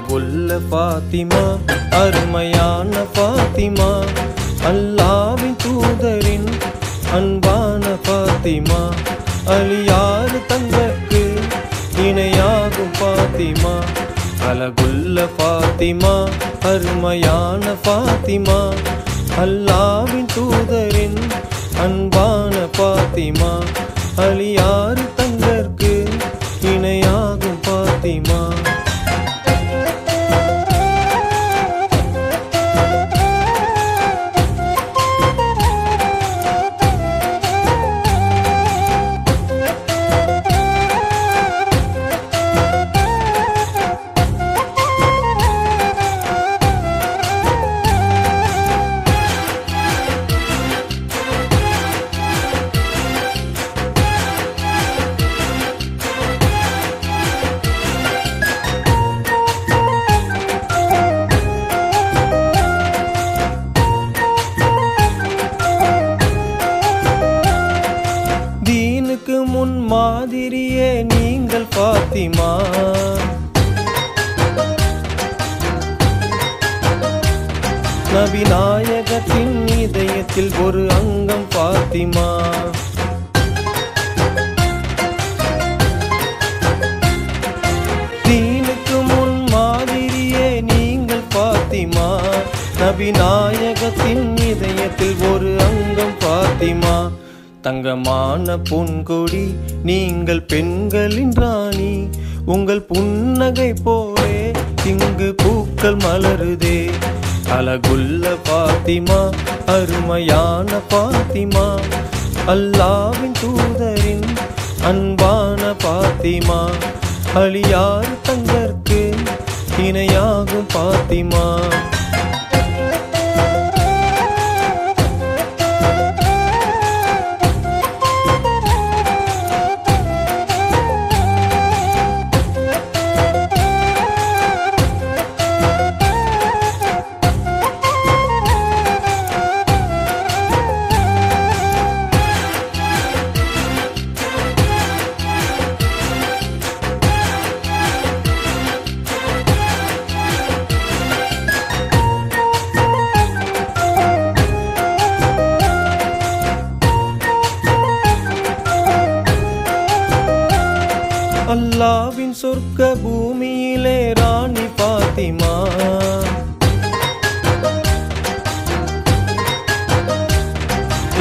அழகுள்ள பாத்திமா அருமையான பாத்திமா அல்லாவின் தூதரின் அன்பான பாத்திமா அழியாறு தங்கக்கு இணையாகும் பாத்திமா அழகுள்ள பாத்திமா அருமையான பாத்திமா அல்லாவின் தூதரின் அன்பான பாத்திமா அழியா உங்களுக்கு முன் மாதிரியே நீங்கள் பாத்திமா. நபிநாயகத்தின் இதயத்தில் ஒரு அங்கம் பாத்திமா. தீனுக்கு முன் மாதிரியே நீங்கள் பாத்திமா. நபிநாயகத்தின் இதயத்தில் ஒரு தங்கமான பொன்கொடி நீங்கள் பெண்களின் ராணி உங்கள் புன்னகை போலே இங்கு பூக்கள் மலருதே. அழகுள்ள பாத்திமா அருமையான பாத்திமா அல்லாவின் தூதரின் அன்பான பாத்திமா அழியார் தங்கற்கு இணையாகும் பாத்திமா. அல்லாவின் சொர்க்க பூமியிலே ராணி பாத்திமா.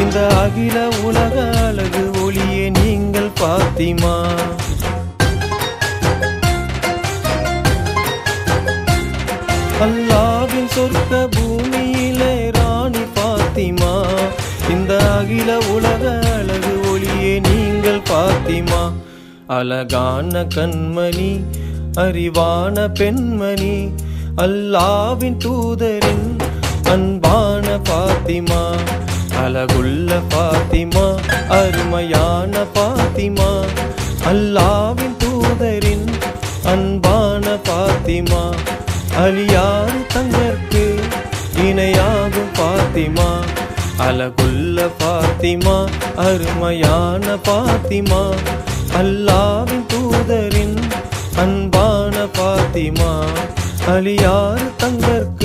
இந்த அகில உலக அழகு ஒளியே நீங்கள் பாத்திமா. அல்லாவின் சொர்க்க பூமியிலே ராணி பாத்திமா. இந்த அகில உலக அழகு ஒளியே நீங்கள் பாத்திமா. அழகான கண்மணி அறிவான பெண்மணி அல்லாவின் தூதரின் அன்பான பாத்திமா அழகுள்ள பாத்திமா அருமையான பாத்திமா அல்லாவின் தூதரின் அன்பான பாத்திமா அழியாறு தங்கற்கு இணையாகும் பாத்திமா அழகுள்ள பாத்திமா அருமையான பாத்திமா அல்லாவின் தூதரின் அன்பான பாத்திமா அழியாறு தங்கற்கு